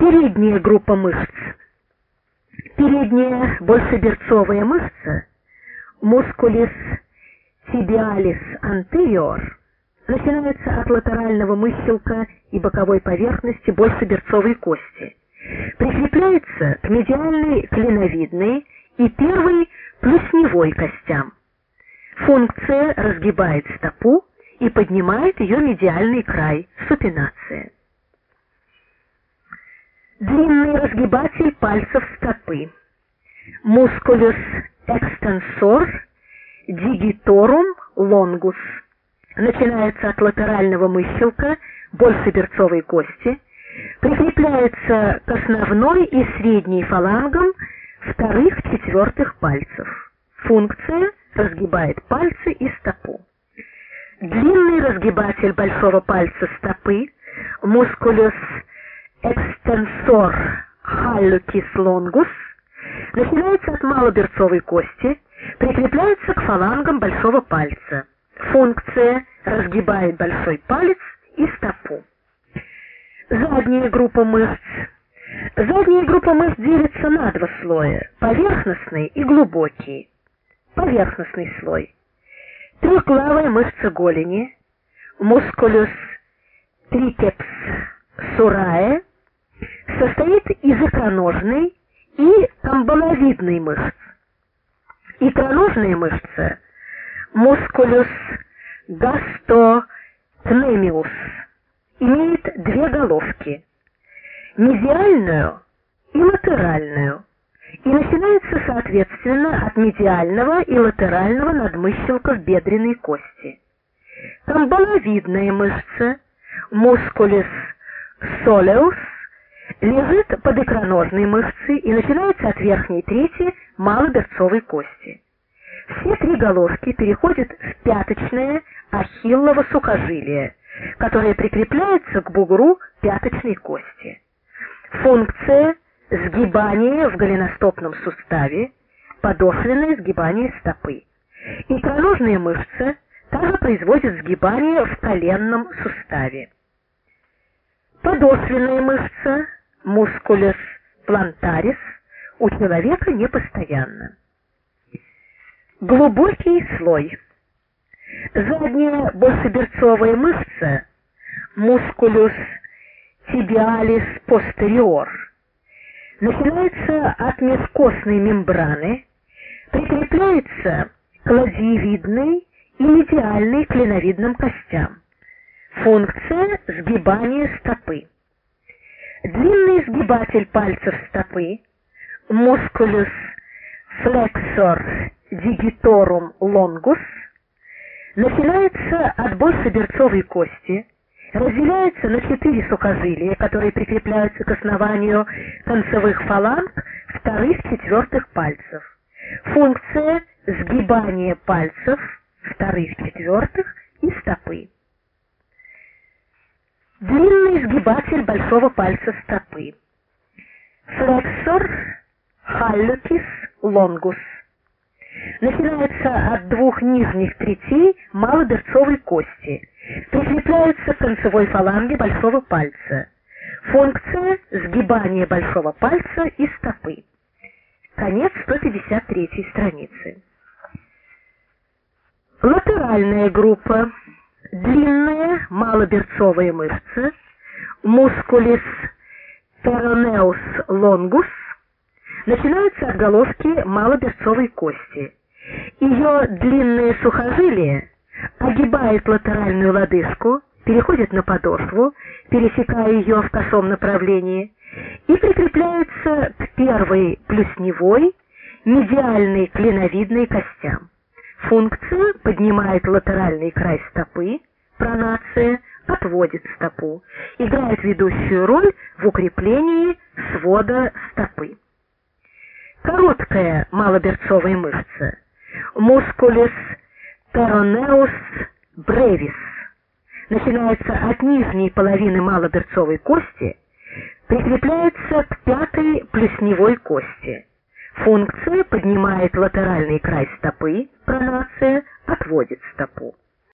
Передняя группа мышц. Передняя большеберцовая мышца мускулис тибиалис anterior начинается от латерального мыщелка и боковой поверхности большеберцовой кости. Прикрепляется к медиальной клиновидной и первой плюсневой костям. Функция разгибает стопу и поднимает ее медиальный край, супинация. Длинный разгибатель пальцев стопы. Мускулюс экстенсор digitorum longus. Начинается от латерального мыщелка большеберцовой кости, прикрепляется к основной и средней фалангам вторых-четвертых пальцев. Функция разгибает пальцы и стопу. Длинный разгибатель большого пальца стопы, мускулюс экстенсор халлюкис лонгус, начинается от малоберцовой кости, прикрепляется к фалангам большого пальца. Функция разгибает большой палец и стопу. Задняя группа мышц. Задняя группа мышц делится на два слоя: поверхностный и глубокий. Поверхностный слой. Трехглавая мышца голени, мускулюс трицепс сурае, состоит из икроножной и камбаловидной мышц. Икроножная мышца мускулюс гастопнемиус имеет две головки: медиальную и латеральную и начинается соответственно от медиального и латерального надмыщелков бедренной кости. Камбаловидная мышца мускулис soleus лежит под икроножной мышцей и начинается от верхней трети малоберцовой кости. Все три головки переходят в пяточное ахиллово сухожилие, которое прикрепляется к бугру пяточной кости. Функция сгибание в голеностопном суставе, подошвенное сгибание стопы. Икроножная мышца также производит сгибание в коленном суставе. Подошвенная мышца, мускулюс плантарис, у человека непостоянна. Глубокий слой. Задняя большеберцовая мышца, мускулюс тибиалис постериор, начинается от мескостной мембраны, прикрепляется к ладьевидной и медиальной клиновидным костям. Функция сгибания стопы. Длинный сгибатель пальцев стопы, мускулюс flexor digitorum longus, начинается от большеберцовой кости, разделяется на четыре сухожилия, которые прикрепляются к основанию концевых фаланг вторых-четвертых пальцев. Функция сгибания пальцев вторых-четвертых и стопы. Длинный сгибатель большого пальца стопы. Флексор халлюкис лонгус. Начинается от двух нижних третей малоберцовой кости прикрепляются к концевой фаланге большого пальца. Функция сгибания большого пальца и стопы. Конец 153 страницы. Латеральная группа. Длинная малоберцовая мышца, мускулис peroneus longus, начинается от головки малоберцовой кости. Ее длинные сухожилия огибает латеральную лодыжку, переходит на подошву, пересекая ее в косом направлении, и прикрепляется к первой плюсневой, медиальной клиновидной костям. Функция поднимает латеральный край стопы, пронация отводит стопу, играет ведущую роль в укреплении свода стопы. Короткая малоберцовая мышца, мускулис Peroneus brevis начинается от нижней половины малоберцовой кости, прикрепляется к пятой плесневой кости. Функция поднимает латеральный край стопы, пронация отводит стопу.